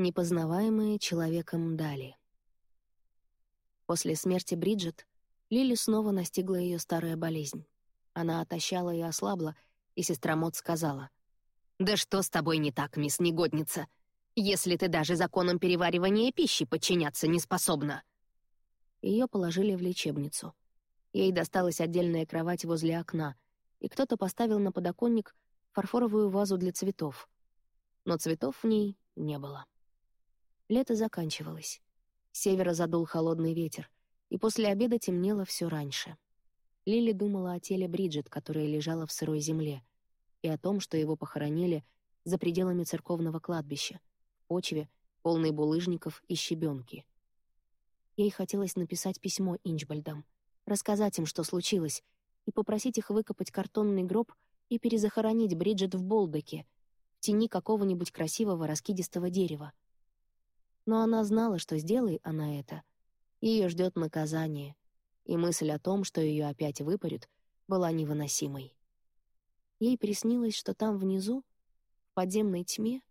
Непознаваемые человеком дали. После смерти Бриджит Лили снова настигла ее старая болезнь. Она отощала и ослабла, и сестра Мот сказала. «Да что с тобой не так, мисс Негодница? Если ты даже законам переваривания пищи подчиняться не способна!» Ее положили в лечебницу. Ей досталась отдельная кровать возле окна, и кто-то поставил на подоконник фарфоровую вазу для цветов. Но цветов в ней не было. Лето заканчивалось. С севера задул холодный ветер, и после обеда темнело все раньше. Лили думала о теле Бриджит, которая лежала в сырой земле, и о том, что его похоронили за пределами церковного кладбища, в почве, полной булыжников и щебенки. Ей хотелось написать письмо Инчбальдам, рассказать им, что случилось, и попросить их выкопать картонный гроб и перезахоронить Бриджит в Болдеке, в тени какого-нибудь красивого раскидистого дерева. Но она знала, что сделай она это, ее ждет наказание, и мысль о том, что ее опять выпарют, была невыносимой. Ей приснилось, что там внизу, в подземной тьме,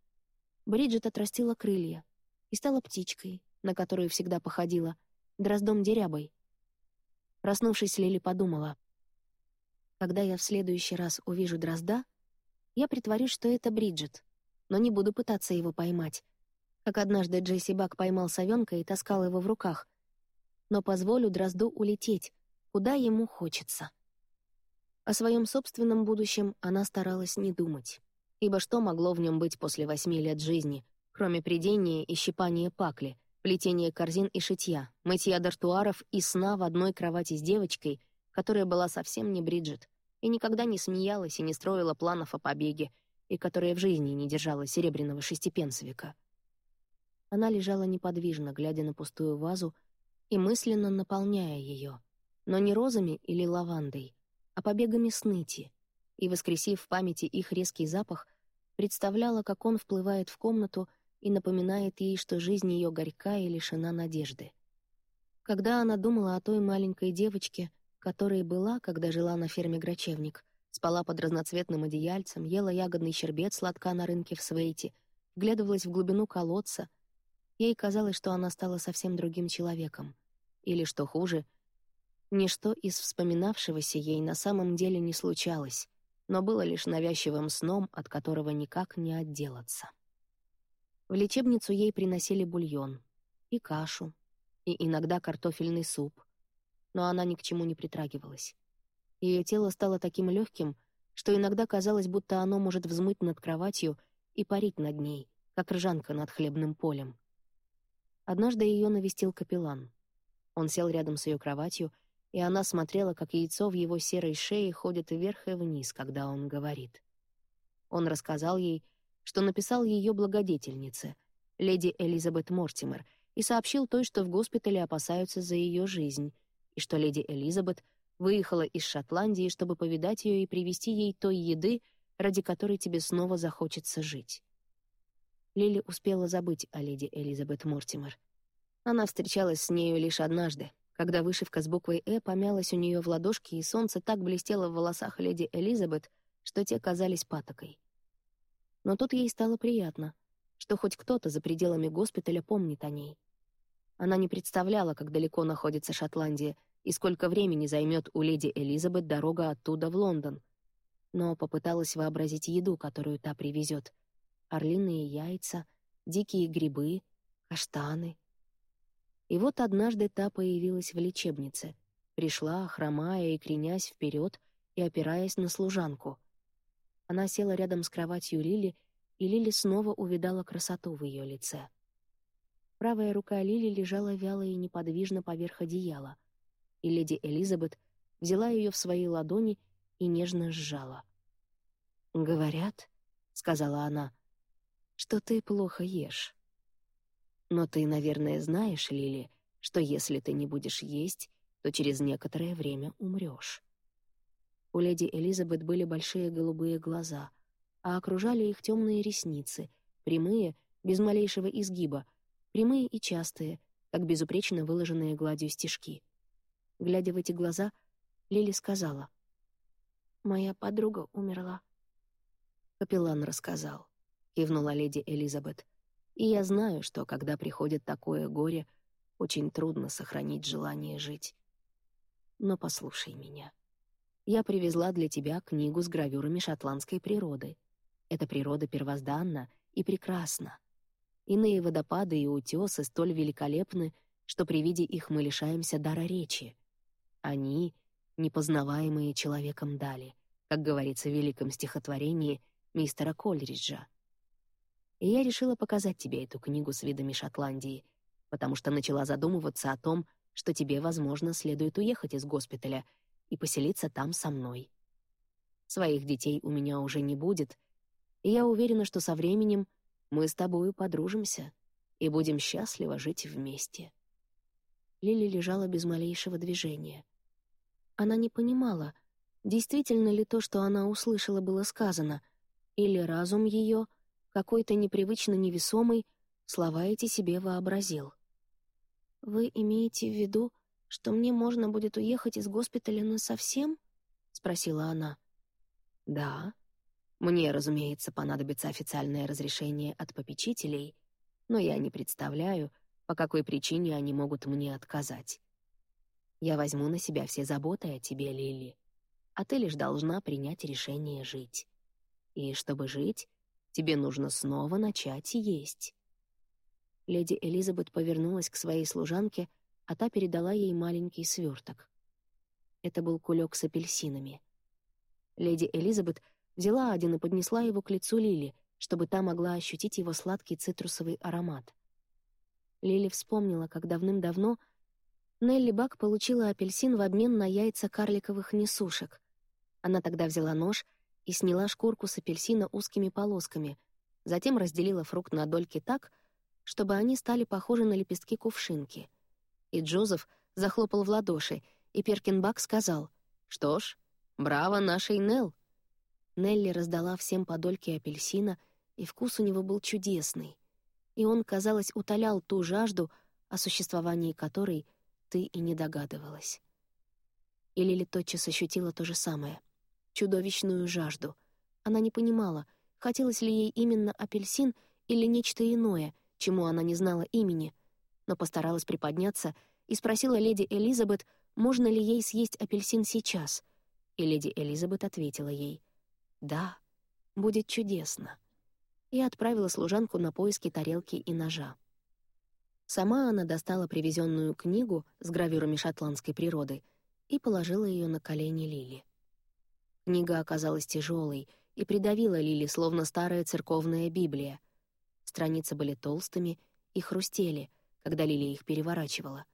Бриджит отрастила крылья и стала птичкой, на которую всегда походила, дроздом-дерябой. Проснувшись, Лили подумала, «Когда я в следующий раз увижу дрозда, я притворюсь, что это Бриджит, но не буду пытаться его поймать, как однажды Джесси Бак поймал совенка и таскал его в руках, но позволю дрозду улететь, куда ему хочется». О своем собственном будущем она старалась не думать, ибо что могло в нем быть после восьми лет жизни, кроме придения и щипания пакли, плетения корзин и шитья, мытья дартуаров и сна в одной кровати с девочкой, которая была совсем не Бриджит, и никогда не смеялась и не строила планов о побеге, и которая в жизни не держала серебряного шестипенсовика. Она лежала неподвижно, глядя на пустую вазу и мысленно наполняя ее, но не розами или лавандой, а побегами сныти, и, воскресив в памяти их резкий запах, представляла, как он вплывает в комнату и напоминает ей, что жизнь ее горька и лишена надежды. Когда она думала о той маленькой девочке, которой была, когда жила на ферме Грачевник, спала под разноцветным одеяльцем, ела ягодный щербет сладка на рынке в Свейте, вглядывалась в глубину колодца, ей казалось, что она стала совсем другим человеком. Или, что хуже, ничто из вспоминавшегося ей на самом деле не случалось, но было лишь навязчивым сном, от которого никак не отделаться. В лечебницу ей приносили бульон и кашу, и иногда картофельный суп, но она ни к чему не притрагивалась. Ее тело стало таким легким, что иногда казалось, будто оно может взмыть над кроватью и парить над ней, как ржанка над хлебным полем. Однажды ее навестил капеллан. Он сел рядом с ее кроватью, и она смотрела, как яйцо в его серой шее ходит вверх и вниз, когда он говорит. Он рассказал ей, что написал ее благодетельнице, леди Элизабет Мортимер, и сообщил той, что в госпитале опасаются за ее жизнь, и что леди Элизабет выехала из Шотландии, чтобы повидать ее и привезти ей той еды, ради которой тебе снова захочется жить. Лили успела забыть о леди Элизабет Мортимер. Она встречалась с нею лишь однажды, когда вышивка с буквой «Э» помялась у нее в ладошке, и солнце так блестело в волосах леди Элизабет, что те казались патокой но тут ей стало приятно, что хоть кто-то за пределами госпиталя помнит о ней. Она не представляла, как далеко находится Шотландия и сколько времени займет у леди Элизабет дорога оттуда в Лондон, но попыталась вообразить еду, которую та привезет. Орлиные яйца, дикие грибы, каштаны. И вот однажды та появилась в лечебнице, пришла, хромая и кренясь вперед и опираясь на служанку — она села рядом с кроватью Лили, и Лили снова увидала красоту в ее лице. Правая рука Лили лежала вяло и неподвижно поверх одеяла, и леди Элизабет взяла ее в свои ладони и нежно сжала. «Говорят», — сказала она, — «что ты плохо ешь. Но ты, наверное, знаешь, Лили, что если ты не будешь есть, то через некоторое время умрешь. У леди Элизабет были большие голубые глаза, а окружали их темные ресницы, прямые, без малейшего изгиба, прямые и частые, как безупречно выложенные гладью стежки. Глядя в эти глаза, Лили сказала. «Моя подруга умерла». Капеллан рассказал, кивнула леди Элизабет. И я знаю, что, когда приходит такое горе, очень трудно сохранить желание жить. Но послушай меня. Я привезла для тебя книгу с гравюрами шотландской природы. Эта природа первозданна и прекрасна. Иные водопады и утесы столь великолепны, что при виде их мы лишаемся дара речи. Они — непознаваемые человеком дали, как говорится в великом стихотворении мистера Кольриджа. И я решила показать тебе эту книгу с видами Шотландии, потому что начала задумываться о том, что тебе, возможно, следует уехать из госпиталя и поселиться там со мной. Своих детей у меня уже не будет, и я уверена, что со временем мы с тобою подружимся и будем счастливо жить вместе». Лили лежала без малейшего движения. Она не понимала, действительно ли то, что она услышала, было сказано, или разум ее, какой-то непривычно невесомый, слова эти себе вообразил. «Вы имеете в виду, что мне можно будет уехать из госпиталя насовсем?» — спросила она. «Да. Мне, разумеется, понадобится официальное разрешение от попечителей, но я не представляю, по какой причине они могут мне отказать. Я возьму на себя все заботы о тебе, Лили, а ты лишь должна принять решение жить. И чтобы жить, тебе нужно снова начать есть». Леди Элизабет повернулась к своей служанке, а та передала ей маленький сверток. Это был кулек с апельсинами. Леди Элизабет взяла один и поднесла его к лицу Лили, чтобы та могла ощутить его сладкий цитрусовый аромат. Лили вспомнила, как давным-давно Нелли Бак получила апельсин в обмен на яйца карликовых несушек. Она тогда взяла нож и сняла шкурку с апельсина узкими полосками, затем разделила фрукт на дольки так, чтобы они стали похожи на лепестки кувшинки. И Джозеф захлопал в ладоши, и Перкинбак сказал, «Что ж, браво нашей Нелл!» Нелли раздала всем по дольке апельсина, и вкус у него был чудесный. И он, казалось, утолял ту жажду, о существовании которой ты и не догадывалась. И Лили тотчас ощутила то же самое — чудовищную жажду. Она не понимала, хотелось ли ей именно апельсин или нечто иное — чему она не знала имени, но постаралась приподняться и спросила леди Элизабет, можно ли ей съесть апельсин сейчас. И леди Элизабет ответила ей «Да, будет чудесно» и отправила служанку на поиски тарелки и ножа. Сама она достала привезенную книгу с гравюрами шотландской природы и положила ее на колени Лили. Книга оказалась тяжелой и придавила Лили, словно старая церковная Библия — Страницы были толстыми и хрустели, когда Лилия их переворачивала.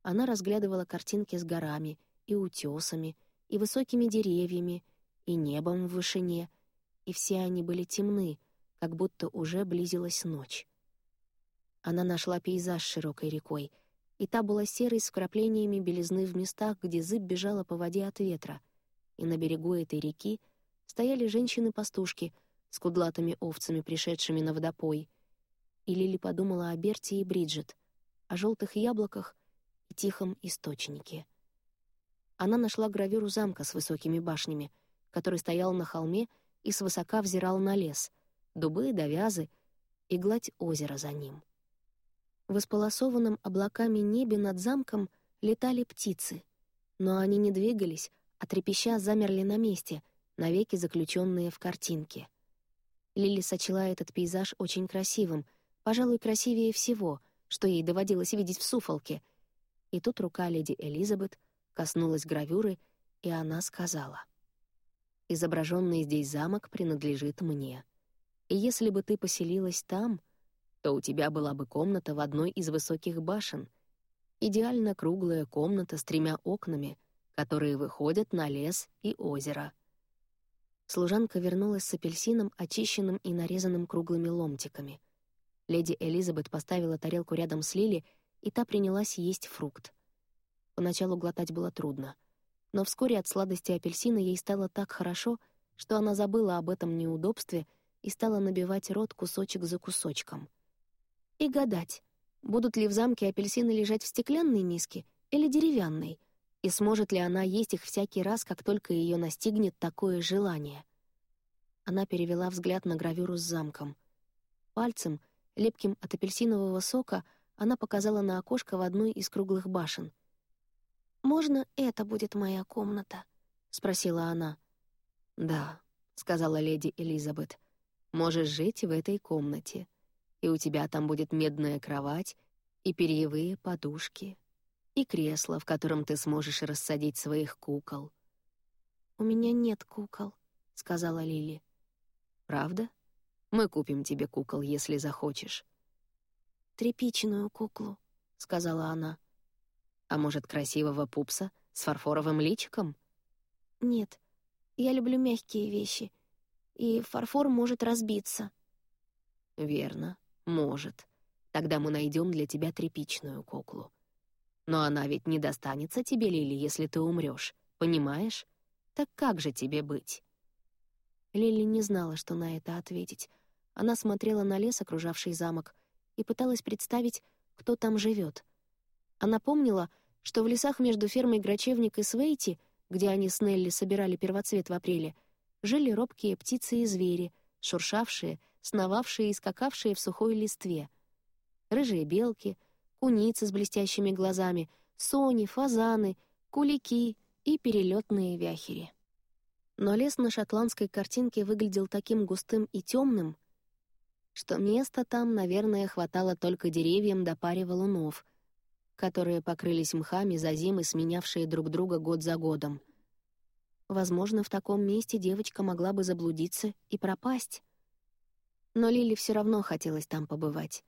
Она разглядывала картинки с горами и утесами, и высокими деревьями, и небом в вышине, и все они были темны, как будто уже близилась ночь. Она нашла пейзаж широкой рекой, и та была серой с вкраплениями белизны в местах, где зыб бежала по воде от ветра, и на берегу этой реки стояли женщины-пастушки — с кудлатыми овцами, пришедшими на водопой. И Лили подумала о Берти и Бриджит, о желтых яблоках и тихом источнике. Она нашла гравюру замка с высокими башнями, который стоял на холме и свысока взирал на лес, дубы, довязы и гладь озера за ним. В исполосованном облаками небе над замком летали птицы, но они не двигались, а трепеща замерли на месте, навеки заключенные в картинке — Лили сочла этот пейзаж очень красивым, пожалуй, красивее всего, что ей доводилось видеть в Суфолке. И тут рука леди Элизабет коснулась гравюры, и она сказала. «Изображенный здесь замок принадлежит мне. И если бы ты поселилась там, то у тебя была бы комната в одной из высоких башен, идеально круглая комната с тремя окнами, которые выходят на лес и озеро — Служанка вернулась с апельсином, очищенным и нарезанным круглыми ломтиками. Леди Элизабет поставила тарелку рядом с Лили, и та принялась есть фрукт. Поначалу глотать было трудно, но вскоре от сладости апельсина ей стало так хорошо, что она забыла об этом неудобстве и стала набивать рот кусочек за кусочком. И гадать, будут ли в замке апельсины лежать в стеклянной миске или деревянной — и сможет ли она есть их всякий раз, как только ее настигнет такое желание. Она перевела взгляд на гравюру с замком. Пальцем Лепким от апельсинового сока она показала на окошко в одной из круглых башен. «Можно это будет моя комната?» — спросила она. «Да», — сказала леди Элизабет. «Можешь жить в этой комнате, и у тебя там будет медная кровать и перьевые подушки, и кресло, в котором ты сможешь рассадить своих кукол». «У меня нет кукол», — сказала Лили. «Правда? Мы купим тебе кукол, если захочешь». «Тряпичную куклу», — сказала она. «А может, красивого пупса с фарфоровым личиком?» «Нет, я люблю мягкие вещи, и фарфор может разбиться». «Верно, может. Тогда мы найдем для тебя тряпичную куклу. Но она ведь не достанется тебе, Лили, если ты умрешь, понимаешь? Так как же тебе быть?» Лили не знала, что на это ответить. Она смотрела на лес, окружавший замок, и пыталась представить, кто там живет. Она помнила, что в лесах между фермой Грачевник и Свейти, где они с Нелли собирали первоцвет в апреле, жили робкие птицы и звери, шуршавшие, сновавшие и скакавшие в сухой листве. Рыжие белки, куницы с блестящими глазами, сони, фазаны, кулики и перелетные вяхери. Но лес на шотландской картинке выглядел таким густым и темным, что места там, наверное, хватало только деревьям до паре валунов, которые покрылись мхами за зимы, сменявшие друг друга год за годом. Возможно, в таком месте девочка могла бы заблудиться и пропасть. Но Лили все равно хотелось там побывать.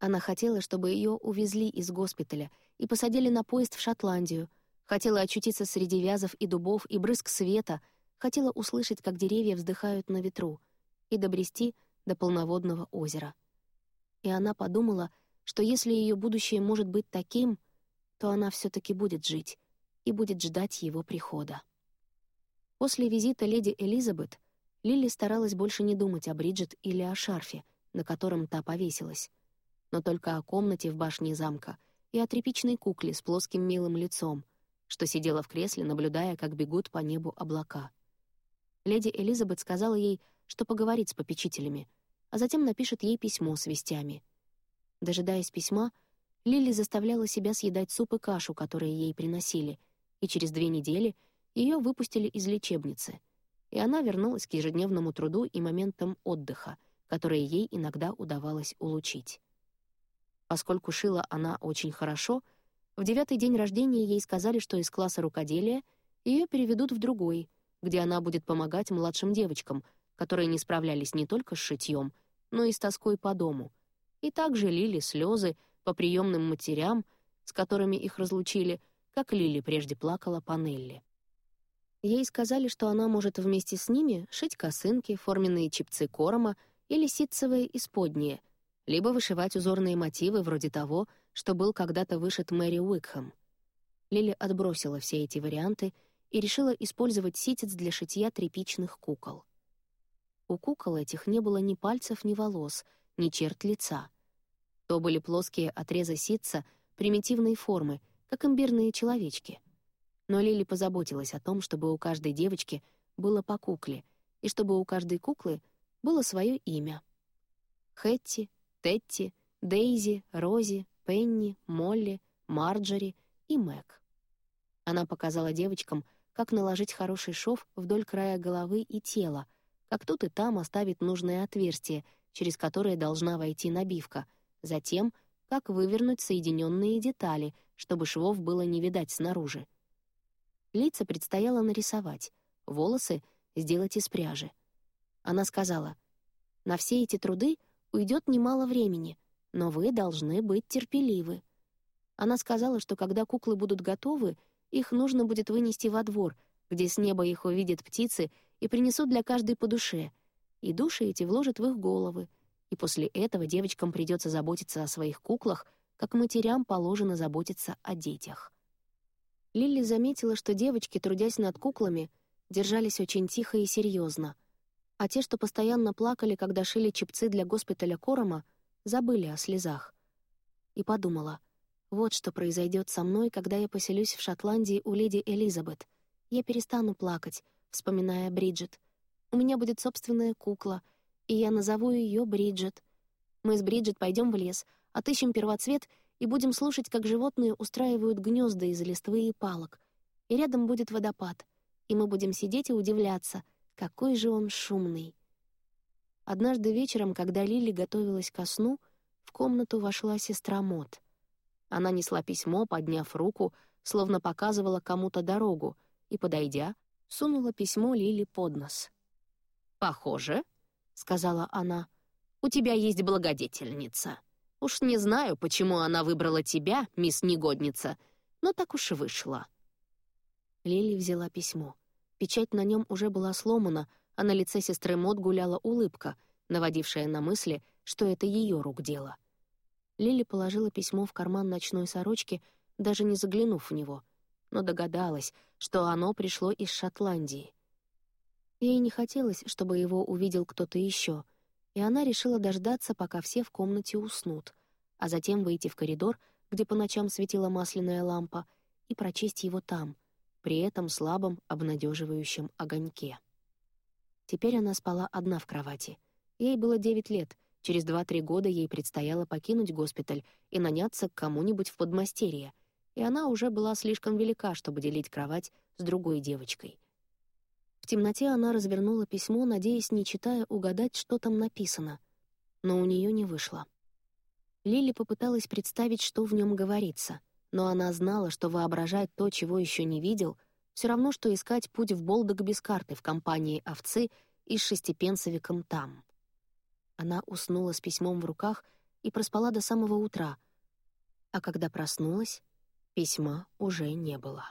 Она хотела, чтобы ее увезли из госпиталя и посадили на поезд в Шотландию, хотела очутиться среди вязов и дубов и брызг света, хотела услышать, как деревья вздыхают на ветру, и добрести — до полноводного озера. И она подумала, что если ее будущее может быть таким, то она все таки будет жить и будет ждать его прихода. После визита леди Элизабет Лили старалась больше не думать о Бриджит или о шарфе, на котором та повесилась, но только о комнате в башне замка и о тряпичной кукле с плоским милым лицом, что сидела в кресле, наблюдая, как бегут по небу облака. Леди Элизабет сказала ей, что поговорит с попечителями, а затем напишет ей письмо с вестями. Дожидаясь письма, Лили заставляла себя съедать суп и кашу, которые ей приносили, и через две недели ее выпустили из лечебницы, и она вернулась к ежедневному труду и моментам отдыха, которые ей иногда удавалось улучшить. Поскольку шила она очень хорошо, в девятый день рождения ей сказали, что из класса рукоделия ее переведут в другой, где она будет помогать младшим девочкам — которые не справлялись не только с шитьем, но и с тоской по дому, и также лили слезы по приемным матерям, с которыми их разлучили, как Лили прежде плакала по Нелли. Ей сказали, что она может вместе с ними шить косынки, форменные чипцы корома или ситцевые исподние, либо вышивать узорные мотивы вроде того, что был когда-то вышит Мэри Уикхэм. Лили отбросила все эти варианты и решила использовать ситец для шитья тряпичных кукол. У кукол этих не было ни пальцев, ни волос, ни черт лица. То были плоские отрезы ситца примитивной формы, как имбирные человечки. Но Лили позаботилась о том, чтобы у каждой девочки было по кукле, и чтобы у каждой куклы было свое имя. Хэтти, Тетти, Дейзи, Рози, Пенни, Молли, Марджори и Мэг. Она показала девочкам, как наложить хороший шов вдоль края головы и тела — как тут и там оставить нужное отверстие, через которое должна войти набивка, затем как вывернуть соединенные детали, чтобы швов было не видать снаружи. Лица предстояло нарисовать, волосы сделать из пряжи. Она сказала, «На все эти труды уйдет немало времени, но вы должны быть терпеливы». Она сказала, что когда куклы будут готовы, их нужно будет вынести во двор, где с неба их увидят птицы и принесут для каждой по душе, и души эти вложат в их головы, и после этого девочкам придется заботиться о своих куклах, как матерям положено заботиться о детях. Лили заметила, что девочки, трудясь над куклами, держались очень тихо и серьезно, а те, что постоянно плакали, когда шили чепцы для госпиталя Корома, забыли о слезах. И подумала, вот что произойдет со мной, когда я поселюсь в Шотландии у леди Элизабет. Я перестану плакать, вспоминая Бриджит. «У меня будет собственная кукла, и я назову ее Бриджит. Мы с Бриджит пойдем в лес, отыщем первоцвет и будем слушать, как животные устраивают гнезда из листвы и палок. И рядом будет водопад, и мы будем сидеть и удивляться, какой же он шумный. Однажды вечером, когда Лили готовилась ко сну, в комнату вошла сестра Мот. Она несла письмо, подняв руку, словно показывала кому-то дорогу, и, подойдя, сунула письмо Лили под нос. «Похоже», — сказала она, — «у тебя есть благодетельница. Уж не знаю, почему она выбрала тебя, мисс Негодница, но так уж и вышло». Лили взяла письмо. Печать на нем уже была сломана, а на лице сестры Мод гуляла улыбка, наводившая на мысли, что это ее рук дело. Лили положила письмо в карман ночной сорочки, даже не заглянув в него, но догадалась, что оно пришло из Шотландии. Ей не хотелось, чтобы его увидел кто-то еще, и она решила дождаться, пока все в комнате уснут, а затем выйти в коридор, где по ночам светила масляная лампа, и прочесть его там, при этом слабом, обнадеживающем огоньке. Теперь она спала одна в кровати. Ей было девять лет, через два-три года ей предстояло покинуть госпиталь и наняться к кому-нибудь в подмастерье, и она уже была слишком велика, чтобы делить кровать с другой девочкой — в темноте она развернула письмо, надеясь, не читая, угадать, что там написано. Но у нее не вышло. Лили попыталась представить, что в нем говорится, но она знала, что воображать то, чего еще не видел, все равно, что искать путь в Болдок без карты в компании овцы и с шестипенсовиком там. Она уснула с письмом в руках и проспала до самого утра, а когда проснулась, письма уже не было.